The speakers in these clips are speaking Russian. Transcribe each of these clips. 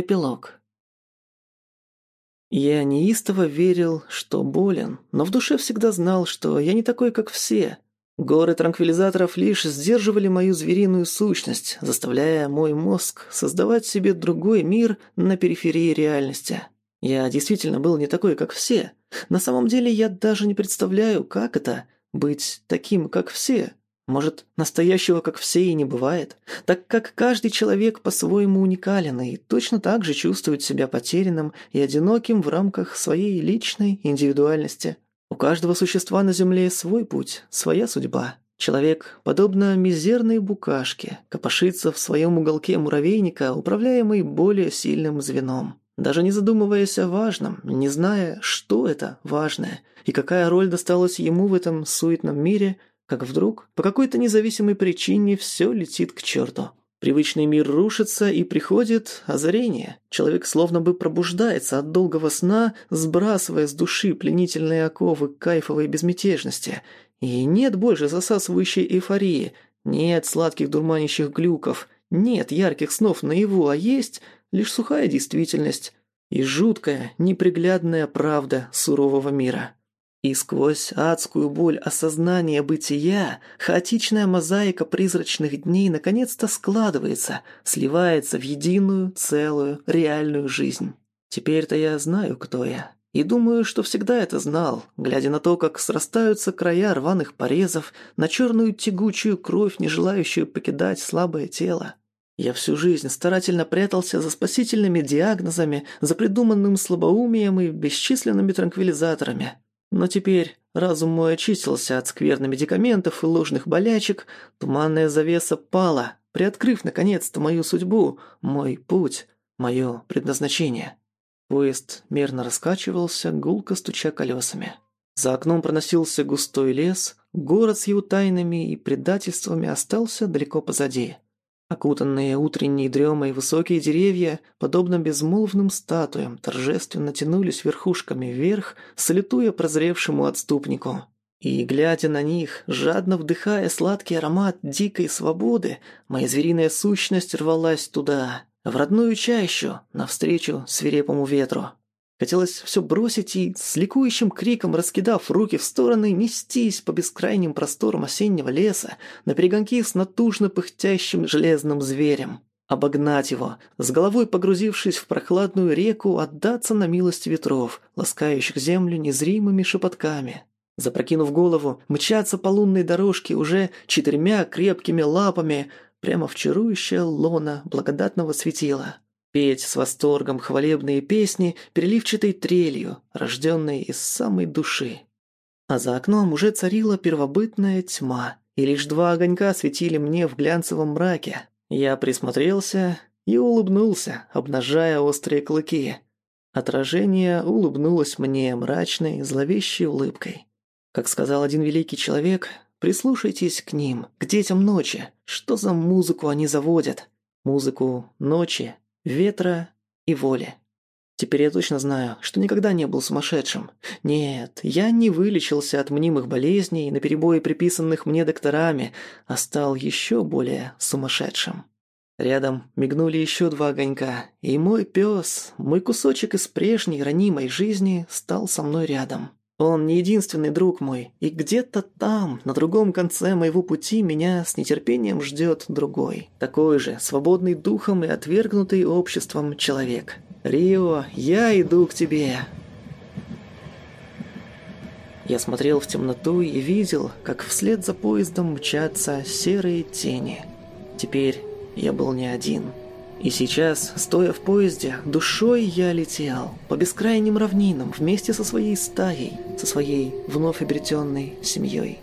Эпилог. Я неистово верил, что болен, но в душе всегда знал, что я не такой, как все. Горы транквилизаторов лишь сдерживали мою звериную сущность, заставляя мой мозг создавать себе другой мир на периферии реальности. Я действительно был не такой, как все. На самом деле я даже не представляю, как это – быть таким, как все. Может, настоящего, как все, и не бывает, так как каждый человек по-своему уникален и точно так же чувствует себя потерянным и одиноким в рамках своей личной индивидуальности. У каждого существа на Земле свой путь, своя судьба. Человек, подобно мизерной букашке, копошится в своем уголке муравейника, управляемый более сильным звеном. Даже не задумываясь о важном, не зная, что это важное, и какая роль досталась ему в этом суетном мире – как вдруг, по какой-то независимой причине, все летит к черту. Привычный мир рушится, и приходит озарение. Человек словно бы пробуждается от долгого сна, сбрасывая с души пленительные оковы кайфовой безмятежности. И нет больше засасывающей эйфории, нет сладких дурманящих глюков, нет ярких снов наяву, а есть лишь сухая действительность и жуткая, неприглядная правда сурового мира. И сквозь адскую боль осознания бытия хаотичная мозаика призрачных дней наконец-то складывается, сливается в единую, целую, реальную жизнь. Теперь-то я знаю, кто я. И думаю, что всегда это знал, глядя на то, как срастаются края рваных порезов, на черную тягучую кровь, не желающую покидать слабое тело. Я всю жизнь старательно прятался за спасительными диагнозами, за придуманным слабоумием и бесчисленными транквилизаторами. Но теперь разум мой очистился от скверных медикаментов и ложных болячек, туманная завеса пала, приоткрыв наконец-то мою судьбу, мой путь, мое предназначение. Поезд мерно раскачивался, гулко стуча колесами. За окном проносился густой лес, город с его тайнами и предательствами остался далеко позади. Окутанные утренней дремой высокие деревья, подобно безмолвным статуям, торжественно тянулись верхушками вверх, салютуя прозревшему отступнику. И, глядя на них, жадно вдыхая сладкий аромат дикой свободы, моя звериная сущность рвалась туда, в родную чащу, навстречу свирепому ветру. Хотелось все бросить и, с ликующим криком раскидав руки в стороны, нестись по бескрайним просторам осеннего леса на перегонки с натужно пыхтящим железным зверем. Обогнать его, с головой погрузившись в прохладную реку, отдаться на милость ветров, ласкающих землю незримыми шепотками. Запрокинув голову, мчаться по лунной дорожке уже четырьмя крепкими лапами прямо в чарующее лона благодатного светила петь с восторгом хвалебные песни переливчатой трелью, рожденной из самой души. А за окном уже царила первобытная тьма, и лишь два огонька светили мне в глянцевом мраке. Я присмотрелся и улыбнулся, обнажая острые клыки. Отражение улыбнулось мне мрачной, зловещей улыбкой. Как сказал один великий человек, прислушайтесь к ним, к детям ночи. Что за музыку они заводят? Музыку ночи ветра и воли. Теперь я точно знаю, что никогда не был сумасшедшим. Нет, я не вылечился от мнимых болезней, наперебой приписанных мне докторами, а стал еще более сумасшедшим. Рядом мигнули еще два огонька, и мой пес, мой кусочек из прежней ранимой жизни, стал со мной рядом. Он не единственный друг мой, и где-то там, на другом конце моего пути, меня с нетерпением ждет другой. Такой же, свободный духом и отвергнутый обществом человек. Рио, я иду к тебе. Я смотрел в темноту и видел, как вслед за поездом мчатся серые тени. Теперь я был не один. И сейчас, стоя в поезде, душой я летел по бескрайним равнинам вместе со своей стаей, со своей вновь обретенной семьей.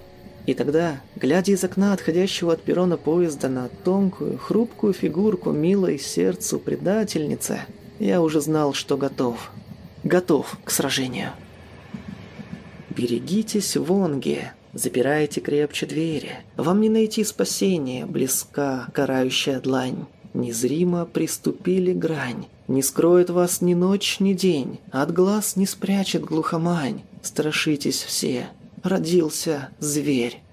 И тогда, глядя из окна отходящего от перрона поезда на тонкую, хрупкую фигурку милой сердцу предательницы, я уже знал, что готов. Готов к сражению. Берегитесь, Вонги, запирайте крепче двери. Вам не найти спасения, близка карающая длань. Незримо приступили грань. Не скроет вас ни ночь, ни день, От глаз не спрячет глухомань. Страшитесь все, родился зверь.